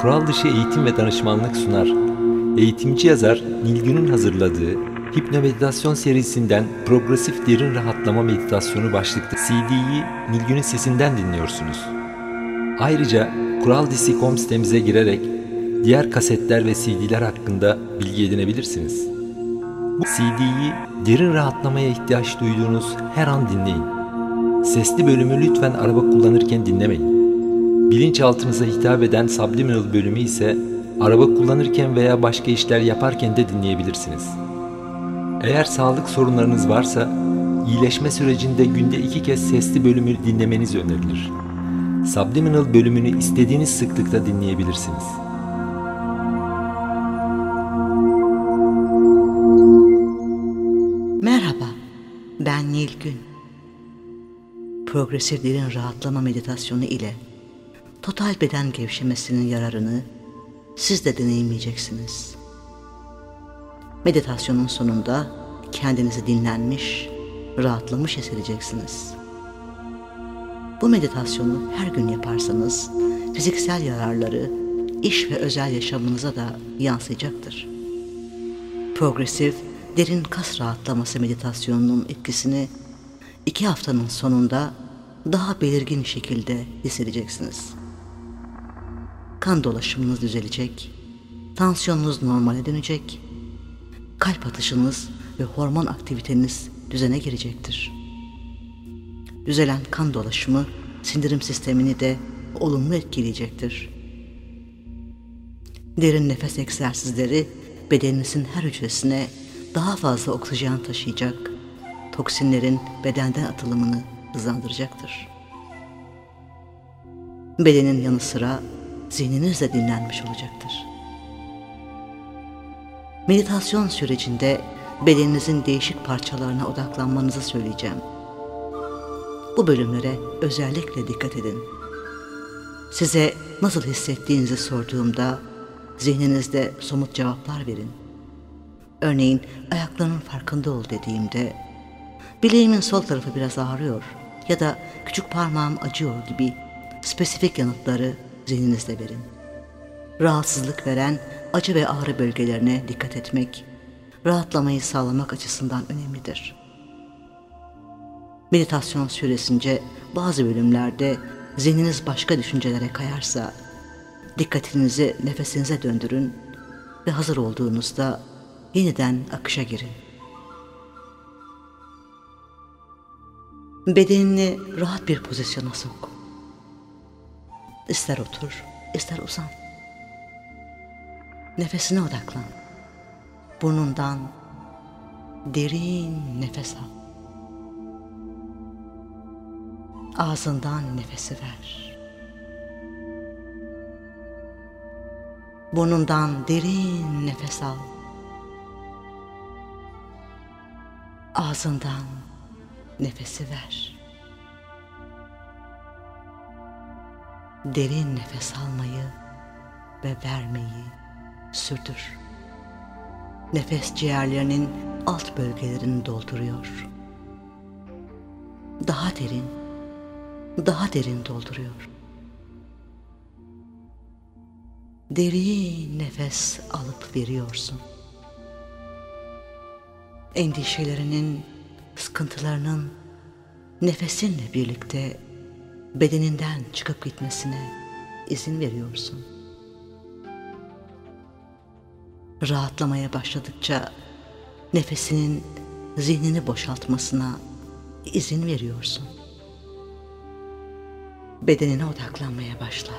kural dışı eğitim ve danışmanlık sunar. Eğitimci yazar Nilgün'ün hazırladığı Hipnomeditasyon serisinden Progresif Derin Rahatlama Meditasyonu başlıklı CD'yi Nilgün'ün sesinden dinliyorsunuz. Ayrıca Kuraldisi.com sitemize girerek diğer kasetler ve CD'ler hakkında bilgi edinebilirsiniz. Bu CD'yi derin rahatlamaya ihtiyaç duyduğunuz her an dinleyin. Sesli bölümü lütfen araba kullanırken dinlemeyin. Bilinçaltınıza hitap eden subliminal bölümü ise araba kullanırken veya başka işler yaparken de dinleyebilirsiniz. Eğer sağlık sorunlarınız varsa iyileşme sürecinde günde iki kez sesli bölümü dinlemeniz önerilir. Subliminal bölümünü istediğiniz sıklıkta dinleyebilirsiniz. Merhaba, ben Nilgün. Progresif derin rahatlama meditasyonu ile total beden gevşemesinin yararını siz de deneyimleyeceksiniz. Meditasyonun sonunda kendinizi dinlenmiş, rahatlamış hissedeceksiniz. Bu meditasyonu her gün yaparsanız fiziksel yararları iş ve özel yaşamınıza da yansıyacaktır. Progresif derin kas rahatlaması meditasyonunun etkisini iki haftanın sonunda daha belirgin şekilde hissedeceksiniz. Kan dolaşımınız düzelecek, tansiyonunuz normale dönecek, kalp atışınız ve hormon aktiviteniz düzene girecektir. Düzelen kan dolaşımı sindirim sistemini de olumlu etkileyecektir. Derin nefes egzersizleri bedeninizin her hücresine daha fazla oksijen taşıyacak, toksinlerin bedenden atılımını hızlandıracaktır. Bedenin yanı sıra zihniniz de dinlenmiş olacaktır. Meditasyon sürecinde bedeninizin değişik parçalarına odaklanmanızı söyleyeceğim. Bu bölümlere özellikle dikkat edin. Size nasıl hissettiğinizi sorduğumda zihninizde somut cevaplar verin. Örneğin ayaklarının farkında ol dediğimde bileğimin sol tarafı biraz ağrıyor ya da küçük parmağım acıyor gibi spesifik yanıtları zihninizde verin. Rahatsızlık veren acı ve ağrı bölgelerine dikkat etmek, rahatlamayı sağlamak açısından önemlidir. Meditasyon süresince bazı bölümlerde zihniniz başka düşüncelere kayarsa, dikkatinizi nefesinize döndürün ve hazır olduğunuzda yeniden akışa girin. Bedenini rahat bir pozisyona sok. İster otur, ister uzan. Nefesine odaklan. Burnundan derin nefes al. Ağzından nefesi ver. Burnundan derin nefes al. Ağzından nefesi ver. Derin nefes almayı ve vermeyi sürdür. Nefes ciğerlerinin alt bölgelerini dolduruyor. Daha derin, daha derin dolduruyor. Derin nefes alıp veriyorsun. Endişelerinin, sıkıntılarının nefesinle birlikte bedeninden çıkıp gitmesine izin veriyorsun. Rahatlamaya başladıkça nefesinin zihnini boşaltmasına izin veriyorsun. Bedenine odaklanmaya başla.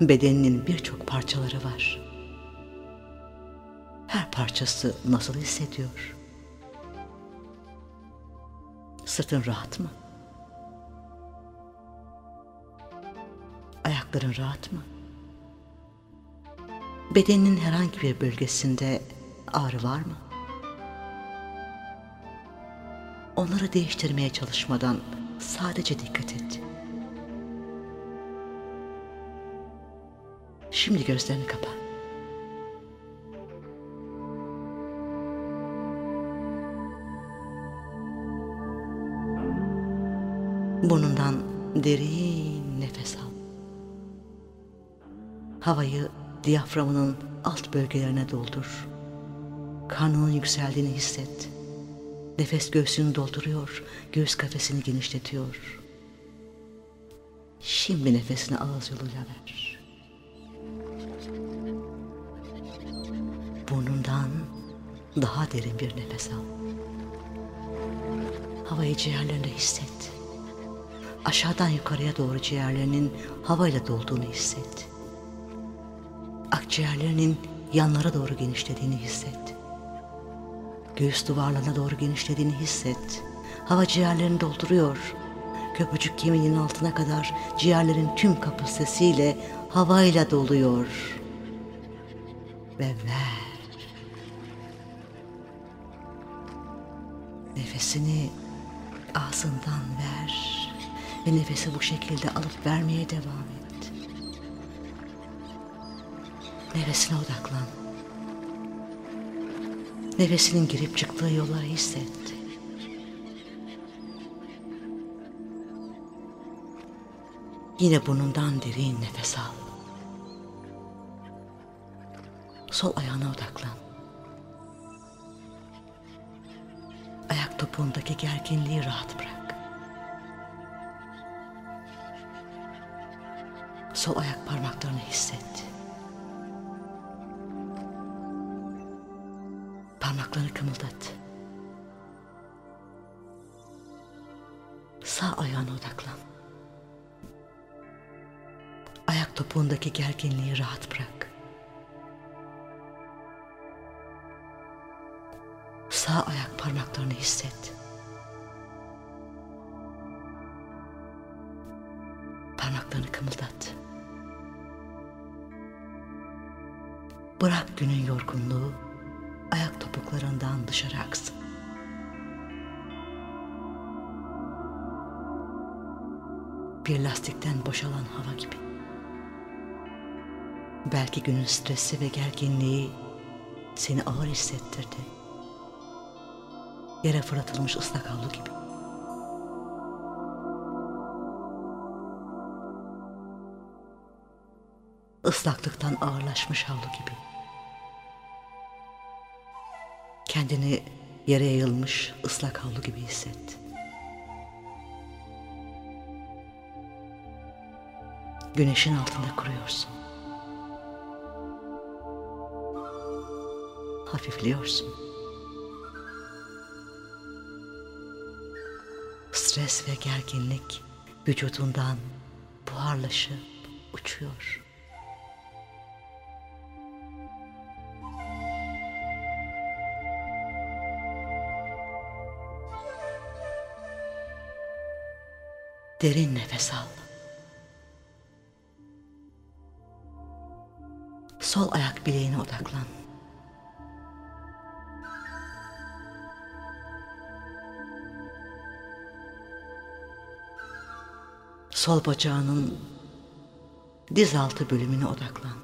Bedeninin birçok parçaları var. Her parçası nasıl hissediyor? Sırtın rahat mı? Ayakların rahat mı? Bedeninin herhangi bir bölgesinde ağrı var mı? Onları değiştirmeye çalışmadan sadece dikkat et. Şimdi gözlerini kapa. Burnundan derin Havayı diyaframının alt bölgelerine doldur. Karnının yükseldiğini hisset. Nefes göğsünü dolduruyor, göğüs kafesini genişletiyor. Şimdi nefesini ağız yoluyla ver. Burnundan daha derin bir nefes al. Havayı ciğerlerinde hisset. Aşağıdan yukarıya doğru ciğerlerinin havayla dolduğunu hisset. Akciğerlerinin yanlara doğru genişlediğini hisset. Göğüs duvarlarına doğru genişlediğini hisset. Hava ciğerlerini dolduruyor. Köpücük kemiğinin altına kadar ciğerlerin tüm kapasitesiyle havayla doluyor. Ve ver. Nefesini ağzından ver. Ve nefesi bu şekilde alıp vermeye devam et. Nefesine odaklan. Nefesinin girip çıktığı yolları hisset. Yine burnundan derin nefes al. Sol ayağına odaklan. Ayak topuğundaki gerginliği rahat bırak. Sol ayak parmaklarını hisset. Parmaklarını kımıldat. Sağ ayağına odaklan. Ayak topuğundaki gerginliği rahat bırak. Sağ ayak parmaklarını hisset. Parmaklarını kımıldat. Bırak günün yorgunluğu ayak topuklarından dışarı aksın. Bir lastikten boşalan hava gibi. Belki günün stresi ve gerginliği seni ağır hissettirdi. Yere fırlatılmış ıslak havlu gibi. Islaklıktan ağırlaşmış havlu gibi. Kendini yere yayılmış ıslak havlu gibi hisset. Güneşin altında kuruyorsun. Hafifliyorsun. Stres ve gerginlik vücudundan buharlaşıp uçuyor. Derin nefes al. Sol ayak bileğine odaklan. Sol bacağının diz altı bölümüne odaklan.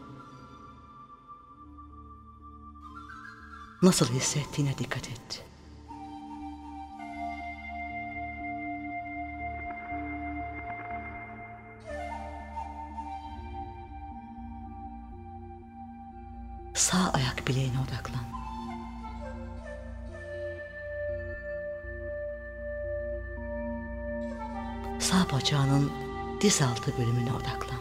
Nasıl hissettiğine dikkat et. Diz altı bölümüne odaklan.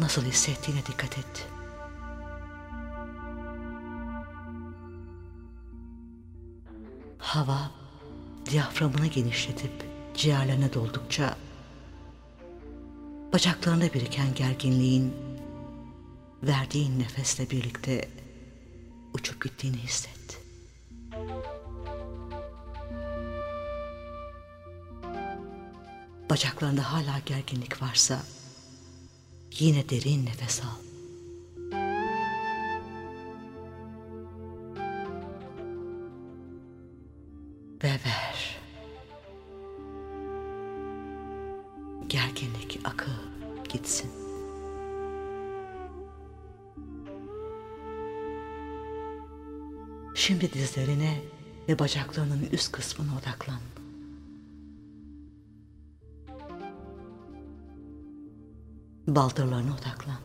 Nasıl hissettiğine dikkat et. Hava diyaframını genişletip ciğerlerine doldukça bacaklarında biriken gerginliğin verdiğin nefesle birlikte uçup gittiğini hisset. Bacaklarında hala gerginlik varsa yine derin nefes al. Ve ver. Gerginlik akı gitsin. Şimdi dizlerine ve bacaklarının üst kısmına odaklan. Baldırlarına odaklan.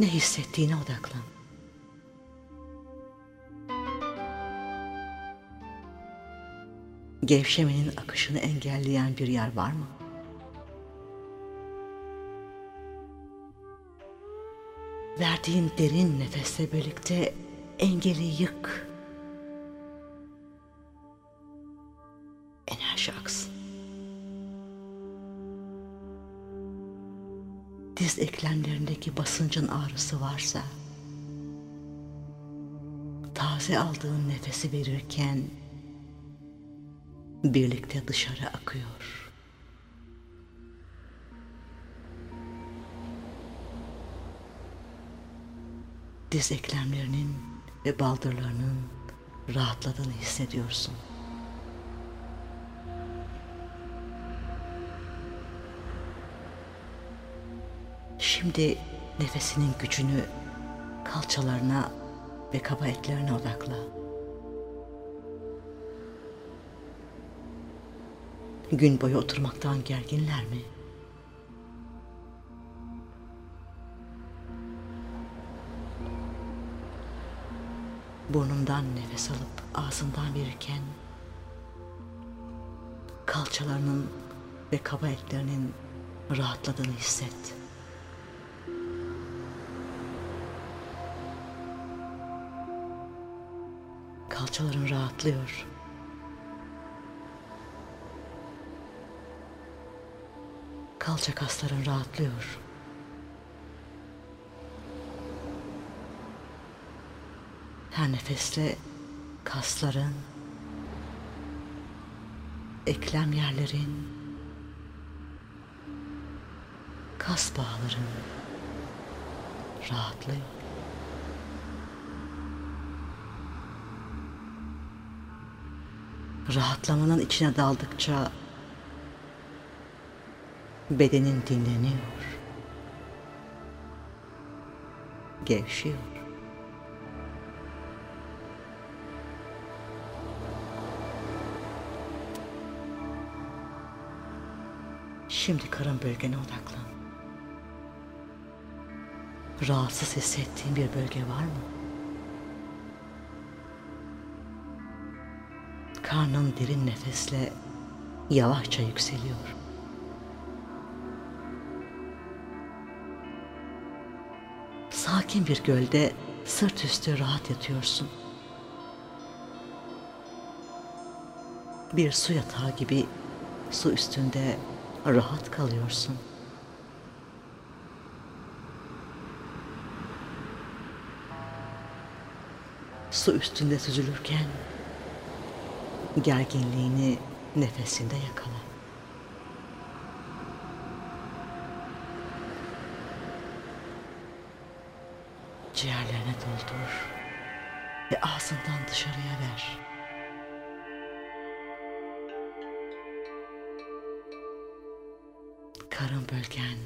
Ne hissettiğine odaklan. Gevşemenin akışını engelleyen bir yer var mı? Verdiğin derin nefesle birlikte engeli yık. Diz eklemlerindeki basıncın ağrısı varsa, taze aldığın nefesi verirken birlikte dışarı akıyor. Diz eklemlerinin ve baldırlarının rahatladığını hissediyorsun. Şimdi nefesinin gücünü kalçalarına ve kaba etlerine odakla. Gün boyu oturmaktan gerginler mi? Burnundan nefes alıp ağzından verirken kalçalarının ve kaba etlerinin rahatladığını hisset. Kalçaların rahatlıyor. Kalça kasların rahatlıyor. Her nefesle kasların, eklem yerlerin, kas bağların rahatlıyor. Rahatlamanın içine daldıkça bedenin dinleniyor. Gevşiyor. Şimdi karın bölgene odaklan. Rahatsız hissettiğin bir bölge var mı? Karnın derin nefesle yavaşça yükseliyor. Sakin bir gölde sırt üstü rahat yatıyorsun. Bir su yatağı gibi su üstünde rahat kalıyorsun. Su üstünde süzülürken gerginliğini nefesinde yakala. Ciğerlerine doldur ve ağzından dışarıya ver. Karın bölgen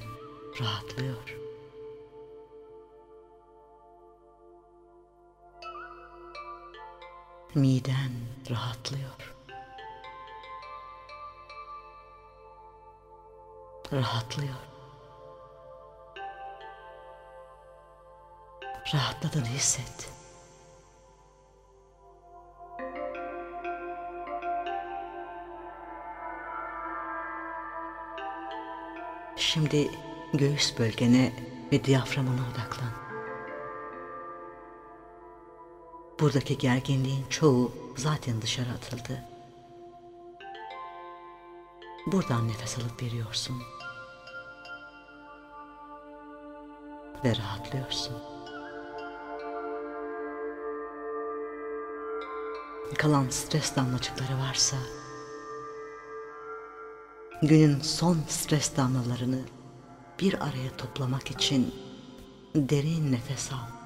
rahatlıyor. Miden rahatlıyor. Rahatlıyor. Rahatladığını hisset. Şimdi göğüs bölgene ve diyaframına odaklan. Buradaki gerginliğin çoğu zaten dışarı atıldı. Buradan nefes alıp veriyorsun. Ve rahatlıyorsun. Kalan stres damlacıkları varsa günün son stres damlalarını bir araya toplamak için derin nefes al.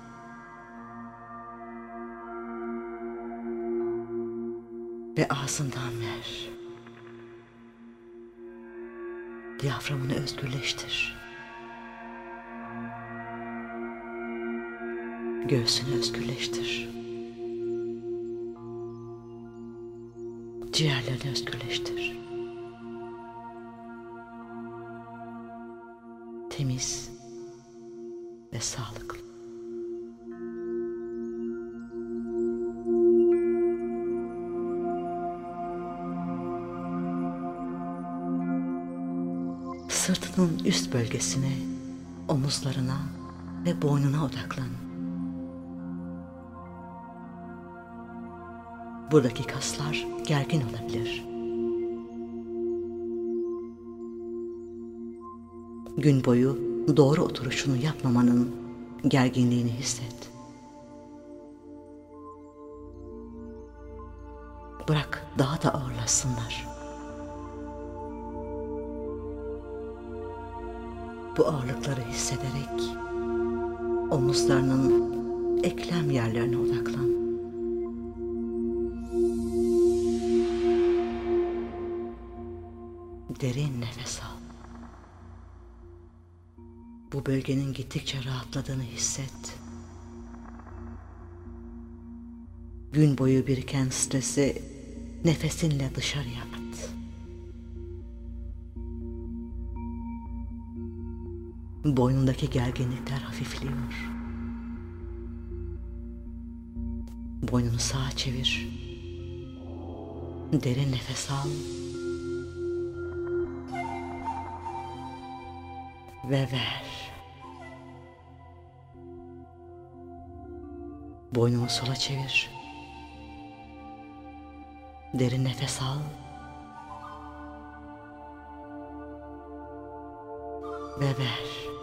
Ve ağzından ver. Diyaframını özgürleştir. Göğsünü özgürleştir. Ciğerlerini özgürleştir. Temiz ve sağlıklı. Sırtının üst bölgesine, omuzlarına ve boynuna odaklan. Buradaki kaslar gergin olabilir. Gün boyu doğru oturuşunu yapmamanın gerginliğini hisset. Bırak daha da ağırlaşsınlar. Bu ağırlıkları hissederek omuzlarının eklem yerlerine odaklan. Derin nefes al. Bu bölgenin gittikçe rahatladığını hisset. Gün boyu biriken stresi nefesinle dışarıya Boynundaki gerginlikler hafifliyor. Boynunu sağa çevir. Derin nefes al. Ve ver. Boynunu sola çevir. Derin nefes al. Ve ver.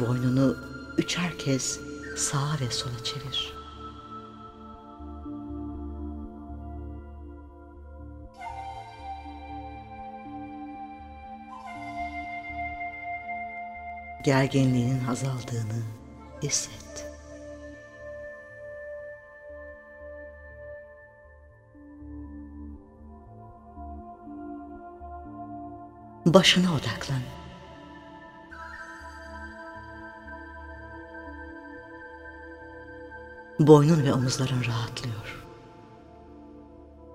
Boynunu üçer kez sağa ve sola çevir. Gerginliğinin azaldığını hisset. Başına odaklan. Boynun ve omuzların rahatlıyor.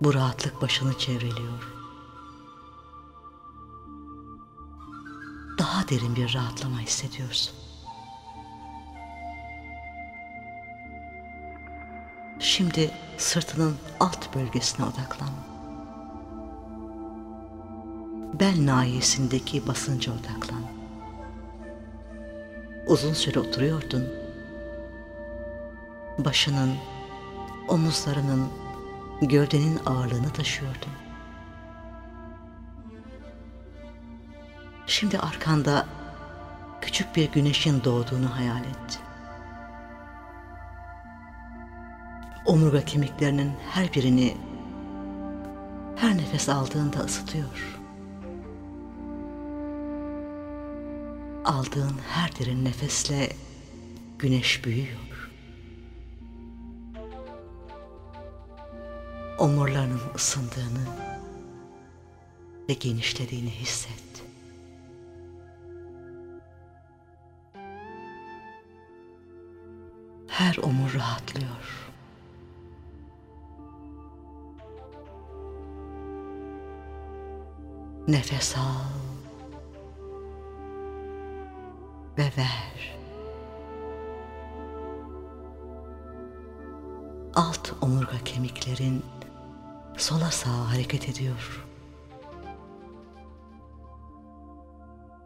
Bu rahatlık başını çevreliyor. Daha derin bir rahatlama hissediyorsun. Şimdi sırtının alt bölgesine odaklan. Bel nahiyesindeki basınca odaklan. Uzun süre oturuyordun başının, omuzlarının, gövdenin ağırlığını taşıyordun. Şimdi arkanda küçük bir güneşin doğduğunu hayal et. Omurga kemiklerinin her birini her nefes aldığında ısıtıyor. Aldığın her derin nefesle güneş büyüyor. Omurlarının ısındığını ve genişlediğini hisset. Her omur rahatlıyor. Nefes al ve ver. Alt omurga kemiklerin sola sağa hareket ediyor.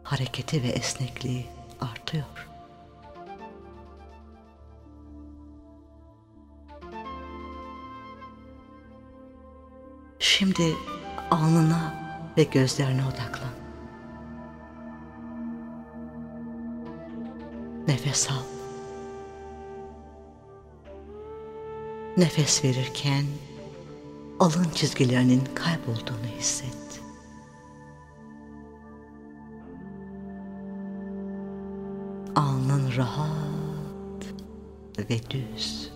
Hareketi ve esnekliği artıyor. Şimdi alnına ve gözlerine odaklan. Nefes al. Nefes verirken alın çizgilerinin kaybolduğunu hisset. Alnın rahat ve düz.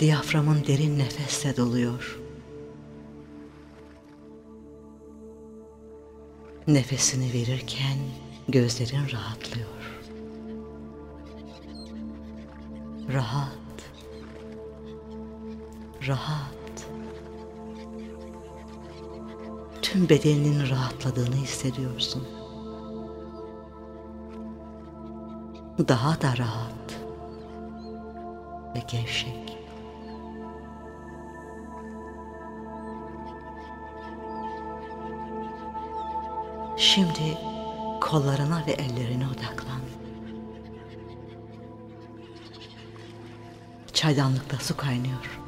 Diyaframın derin nefesle doluyor. Nefesini verirken gözlerin rahatlıyor. Rahat, rahat. Tüm bedeninin rahatladığını hissediyorsun. Daha da rahat ve gevşek. Şimdi kollarına ve ellerine odaklan. Çaydanlıkta su kaynıyor.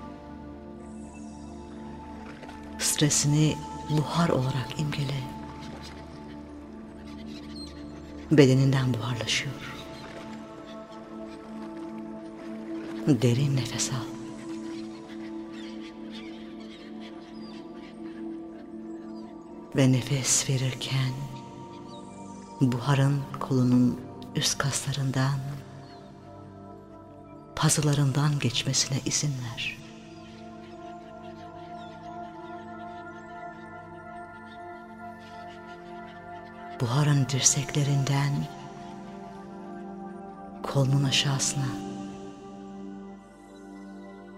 Stresini buhar olarak imgele. Bedeninden buharlaşıyor. Derin nefes al. Ve nefes verirken buharın kolunun üst kaslarından, pazılarından geçmesine izin ver. Buharın dirseklerinden kolunun aşağısına,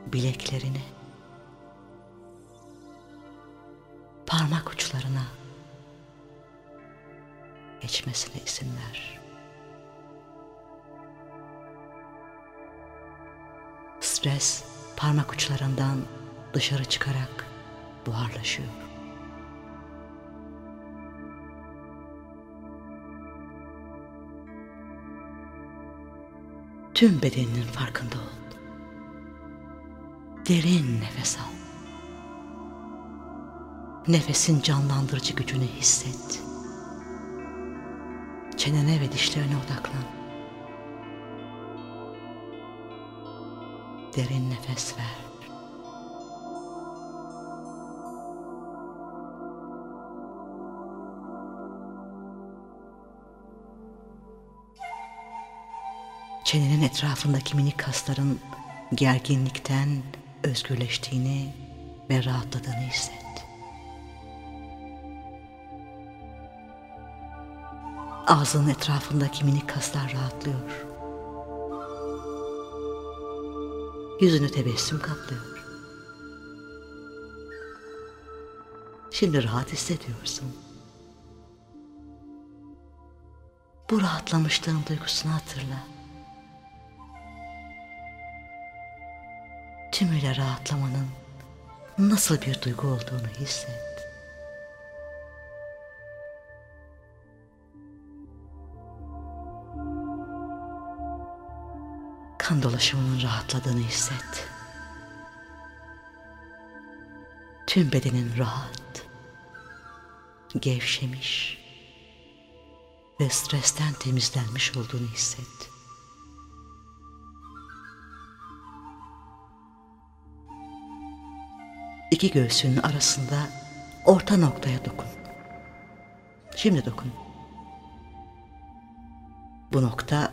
bileklerine, parmak uçlarına geçmesine izin ver. Stres parmak uçlarından dışarı çıkarak buharlaşıyor. Tüm bedeninin farkında ol. Derin nefes al. Nefesin canlandırıcı gücünü hisset. Çenene ve dişlerine odaklan. Derin nefes ver. Çenenin etrafındaki minik kasların gerginlikten özgürleştiğini ve rahatladığını hisset. Ağzının etrafındaki minik kaslar rahatlıyor. Yüzünü tebessüm kaplıyor. Şimdi rahat hissediyorsun. Bu rahatlamışlığın duygusunu hatırla. Tümüyle rahatlamanın nasıl bir duygu olduğunu hisset. Kan dolaşımının rahatladığını hisset. Tüm bedenin rahat, gevşemiş ve stresten temizlenmiş olduğunu hisset. İki göğsünün arasında orta noktaya dokun. Şimdi dokun. Bu nokta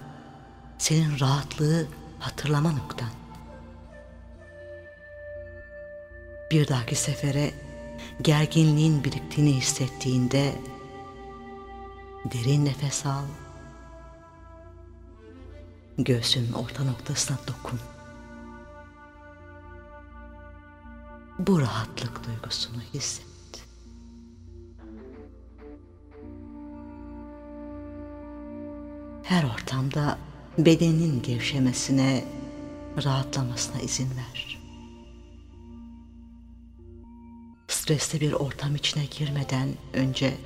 senin rahatlığı hatırlama noktan. Bir dahaki sefere gerginliğin biriktiğini hissettiğinde derin nefes al. Göğsünün orta noktasına dokun. Bu rahatlık duygusunu hisset. Her ortamda bedenin gevşemesine, rahatlamasına izin ver. Stresli bir ortam içine girmeden önce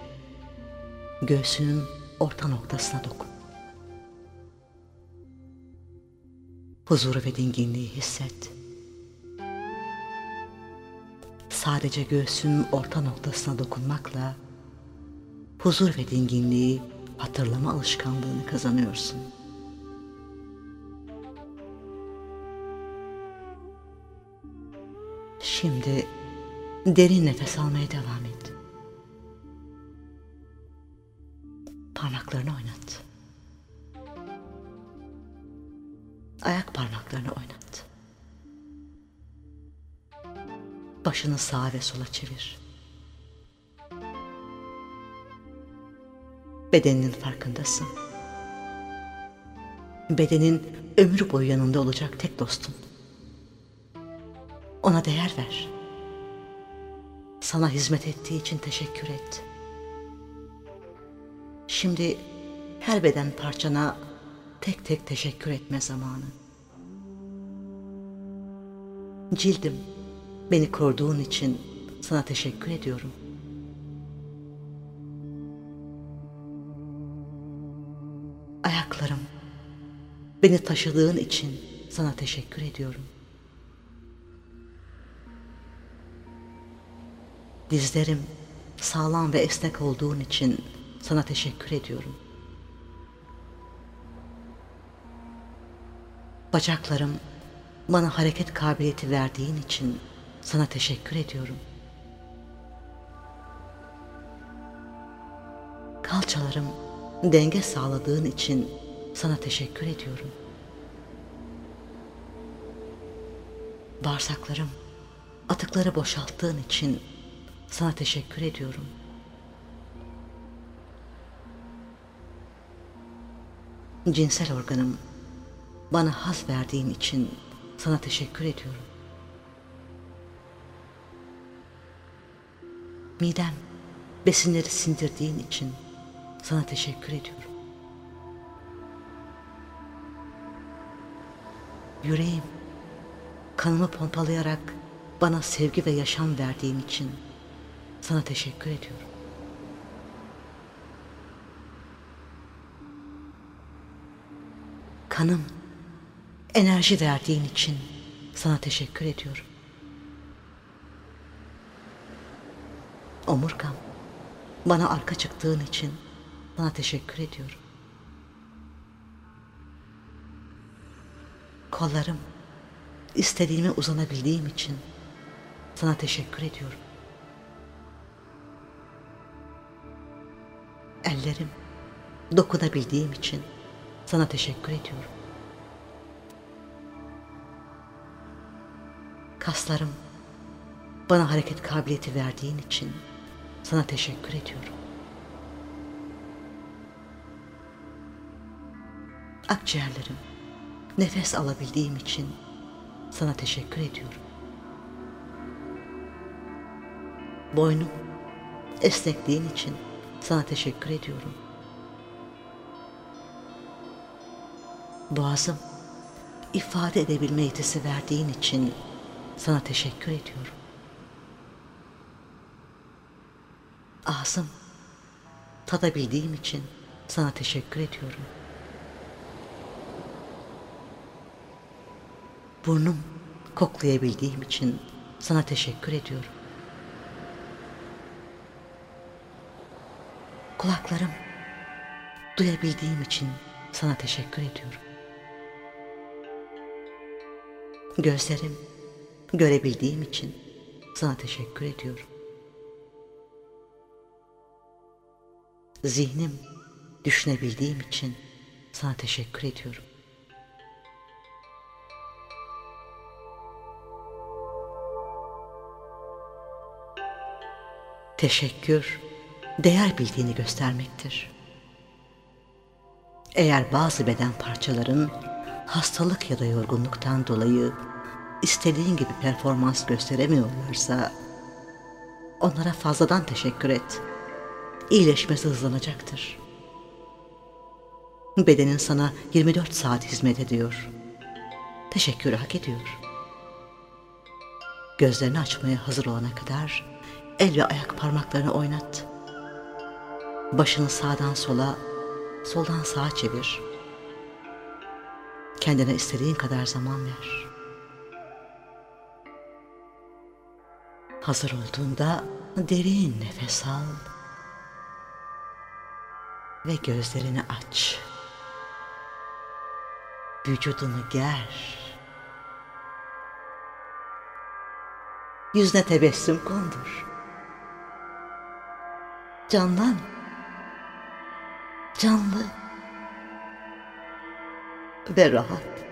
göğsünün orta noktasına dokun. Huzuru ve dinginliği hisset. Sadece göğsünün orta noktasına dokunmakla huzur ve dinginliği hatırlama alışkanlığını kazanıyorsun.'' Şimdi derin nefes almaya devam et. Parmaklarını oynat. Ayak parmaklarını oynat. Başını sağa ve sola çevir. Bedeninin farkındasın. Bedenin ömür boyu yanında olacak tek dostun. Ona değer ver. Sana hizmet ettiği için teşekkür et. Şimdi her beden parçana tek tek teşekkür etme zamanı. Cildim, beni koruduğun için sana teşekkür ediyorum. Ayaklarım, beni taşıdığın için sana teşekkür ediyorum. Dizlerim sağlam ve esnek olduğun için sana teşekkür ediyorum. Bacaklarım bana hareket kabiliyeti verdiğin için sana teşekkür ediyorum. Kalçalarım denge sağladığın için sana teşekkür ediyorum. Bağırsaklarım atıkları boşalttığın için sana teşekkür ediyorum. Cinsel organım bana haz verdiğin için sana teşekkür ediyorum. Midem besinleri sindirdiğin için sana teşekkür ediyorum. Yüreğim kanımı pompalayarak bana sevgi ve yaşam verdiğin için sana teşekkür ediyorum. Kanım, enerji verdiğin için sana teşekkür ediyorum. Omurgam, bana arka çıktığın için sana teşekkür ediyorum. Kollarım, istediğime uzanabildiğim için sana teşekkür ediyorum. Ellerim, dokunabildiğim için sana teşekkür ediyorum. Kaslarım, bana hareket kabiliyeti verdiğin için sana teşekkür ediyorum. Akciğerlerim, nefes alabildiğim için sana teşekkür ediyorum. Boynum, esnekliğin için sana teşekkür ediyorum. Boğazım, ifade edebilme yetisi verdiğin için sana teşekkür ediyorum. Ağzım, tadabildiğim için sana teşekkür ediyorum. Burnum, koklayabildiğim için sana teşekkür ediyorum. Kulaklarım, duyabildiğim için sana teşekkür ediyorum. Gözlerim, görebildiğim için sana teşekkür ediyorum. Zihnim, düşünebildiğim için sana teşekkür ediyorum. Teşekkür, değer bildiğini göstermektir. Eğer bazı beden parçaların hastalık ya da yorgunluktan dolayı istediğin gibi performans gösteremiyorlarsa onlara fazladan teşekkür et. İyileşmesi hızlanacaktır. Bedenin sana 24 saat hizmet ediyor. Teşekkürü hak ediyor. Gözlerini açmaya hazır olana kadar el ve ayak parmaklarını oynat. Başını sağdan sola, soldan sağa çevir. Kendine istediğin kadar zaman ver. Hazır olduğunda derin nefes al ve gözlerini aç. Vücudunu ger. Yüzüne tebessüm kondur. Canlan. Canlı ve rahat.